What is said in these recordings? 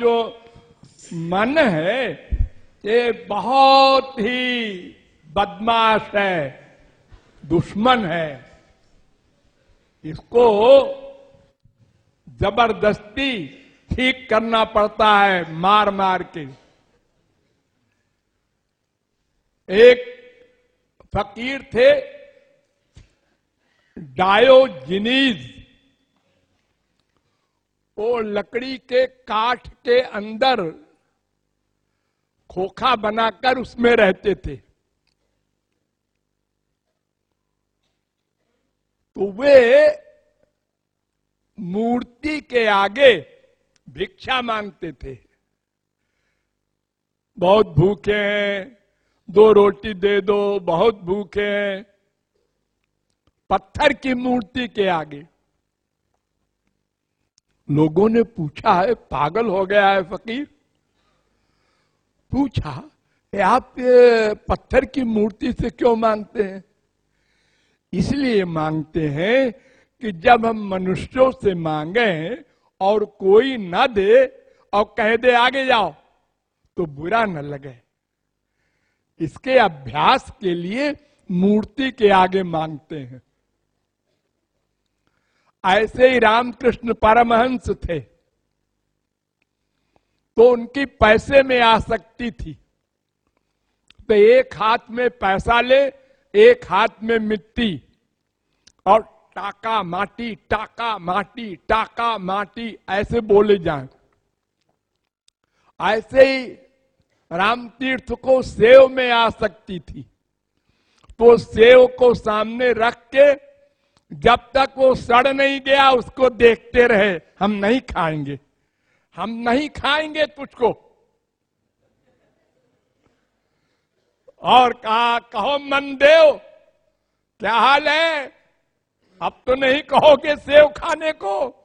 जो मन है, ये बहुत ही बदमाश है, दुश्मन है। इसको ज़बरदस्ती ठीक करना पड़ता है मार मार के। एक फकीर थे, डायोजिनीज। वो लकड़ी के काठ के अंदर खोखा बनाकर उसमें रहते थे। तो वे मूर्ति के आगे भिक्षा मांगते थे। बहुत भूखे हैं, दो रोटी दे दो, बहुत भूखे हैं। पत्थर की मूर्ति के आगे। लोगों ने पूछा है पागल हो गया है फकीर? पूछा आप पत्थर की मूर्ति से क्यों मांगते हैं? इसलिए मांगते हैं कि जब हम मनुष्यों से मांगे और कोई न दे और कह दे, आगे जाओ तो बुरा न लगे। इसके अभ्यास के लिए मूर्ति के आगे मांगते हैं। ऐसे ही रामकृष्ण परमहंस थे। तो उनकी पैसे में आसक्ति थी। तो एक हाथ में पैसा ले, एक हाथ में मिट्टी और टाका माटी टाका माटी टाका माटी, ऐसे बोले जाए। ऐसे ही राम तीर्थ को सेव में आ सकती थी। तो सेव को सामने रख के जब तक वो सड़ नहीं गया, उसको देखते रहे। हम नहीं खाएँगे। हम नहीं खाएँगे तुझको। और कहा, कहो मन देव क्या हाल है? अब तो नहीं कहोगे सेव खाने को।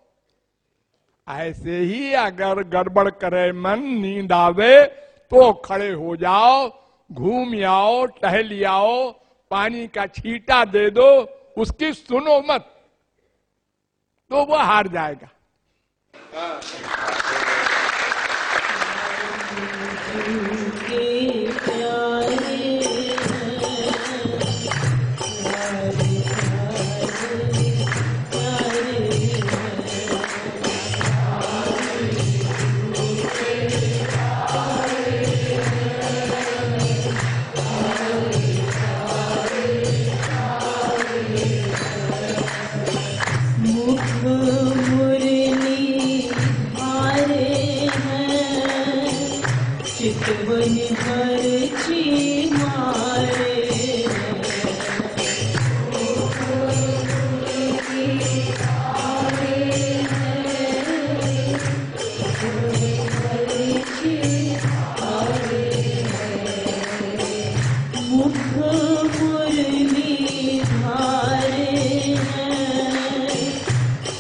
ऐसे ही अगर गड़बड़ करे मन, नींद आवे तो खड़े हो जाओ, घूम आओ, टहल आओ, पानी का छीटा दे दो उसकी सुनो मत तो वो हार जाएगा।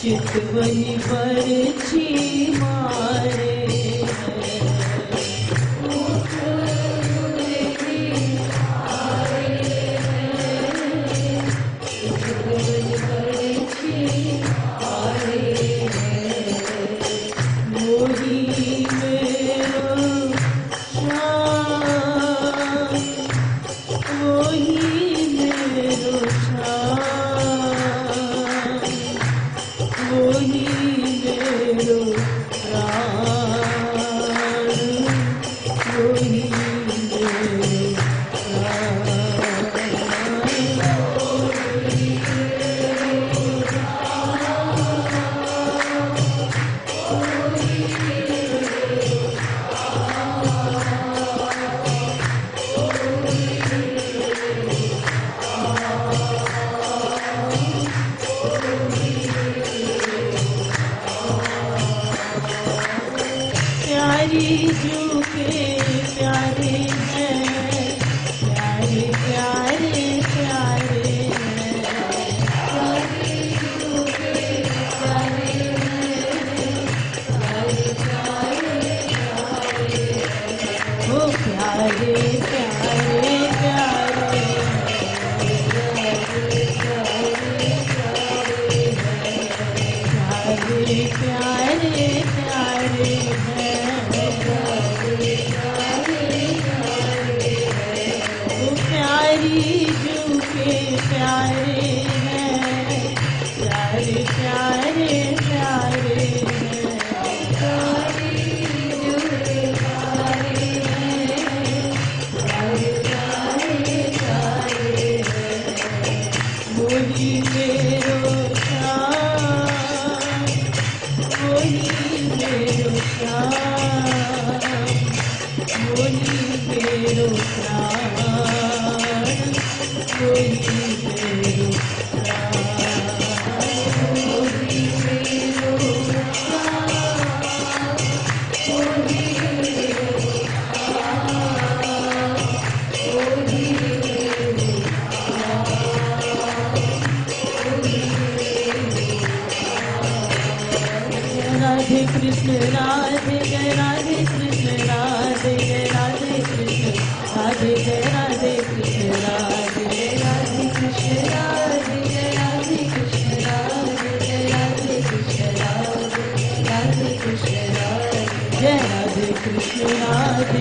चितवनी पर छी मारे। प्यारे प्यारे हैं तेरो प्राण Krishna Radhe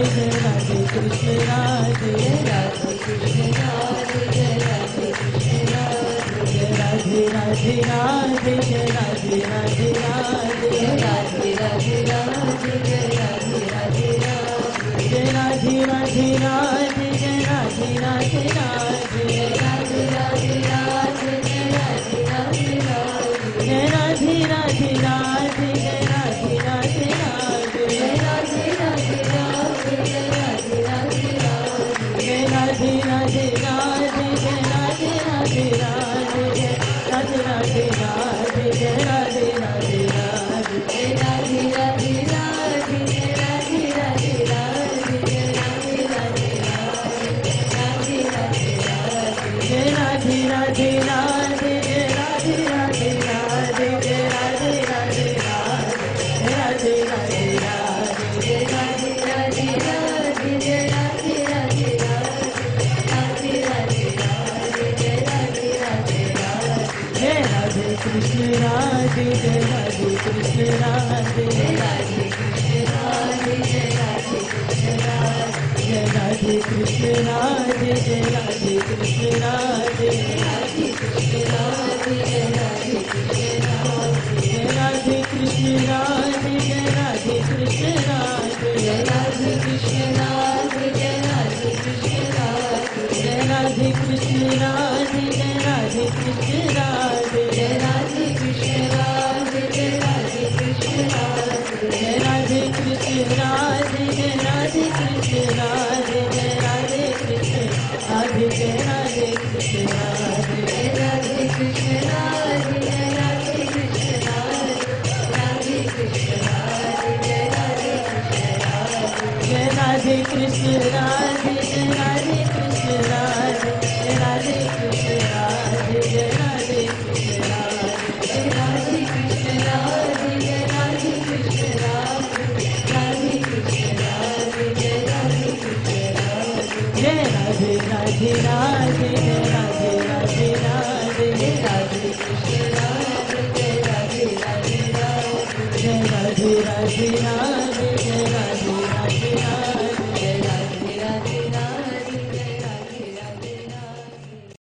जय राधे कृष्ण राधे राधे कृष्ण राधे जय राधे कृष्ण राधे जय राधे राधे राधे जय राधे राधे राधे राधे राधे राधे जय राधे राधे राधे जय राधे राधे राधे जय राधे राधे राधे कृष्ण राधे जय राधे कृष्ण राधे राधे कृष्ण राधे जय राधे कृष्ण राधे कृष्ण राधे जय राधे कृष्ण राधे राधे कृष्ण राधे जय राधे कृष्ण राधे राधे कृष्ण राधे जय राधे कृष्ण राधे जय राधे कृष्ण राधे जय राधे कृष्ण राधे जय राधे कृष्ण राधे Thank you.